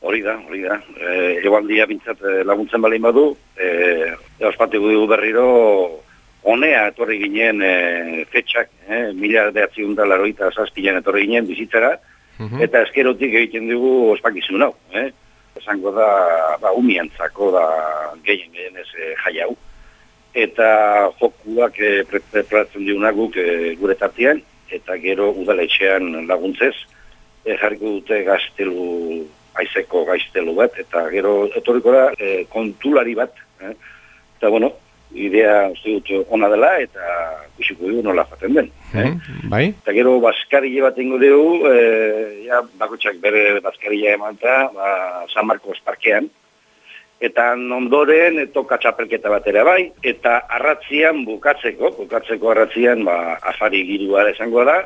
Hori da, hori da. E, Egoaldia bintzat e, laguntzen balein badu, e, euspatiko dugu berriro, honea etorri ginen e, fetxak, e, mila behatzi da laroita zazpilean etorri ginen bizitzara, mhm. eta eskerotik egiten dugu ospakizun hau. Eh? Esango da, ba, umiantzako da gehien gehien ez e, jai hau. Eta jokuak e, preparatzen diunak guk e, gure tartian, eta gero udaletxean laguntzez, e, jarriko dute gaztelu aizeko gaiztelu bat, eta gero etorriko da e, kontulari bat, eh? eta bueno, idea uste dut ona dela, eta kusiko dugu nola jaten den. Eh? Mhm, bai? Eta gero baskarille bat ingo dugu, e, ja, bakotxak bere baskarille eman eta, ba, San Marcos parkean, eta ondoren etoka txapelketa batera bai, eta arratzian bukatzeko, bukatzeko arratzian, ba, afari girua esango da,